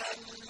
مَنْ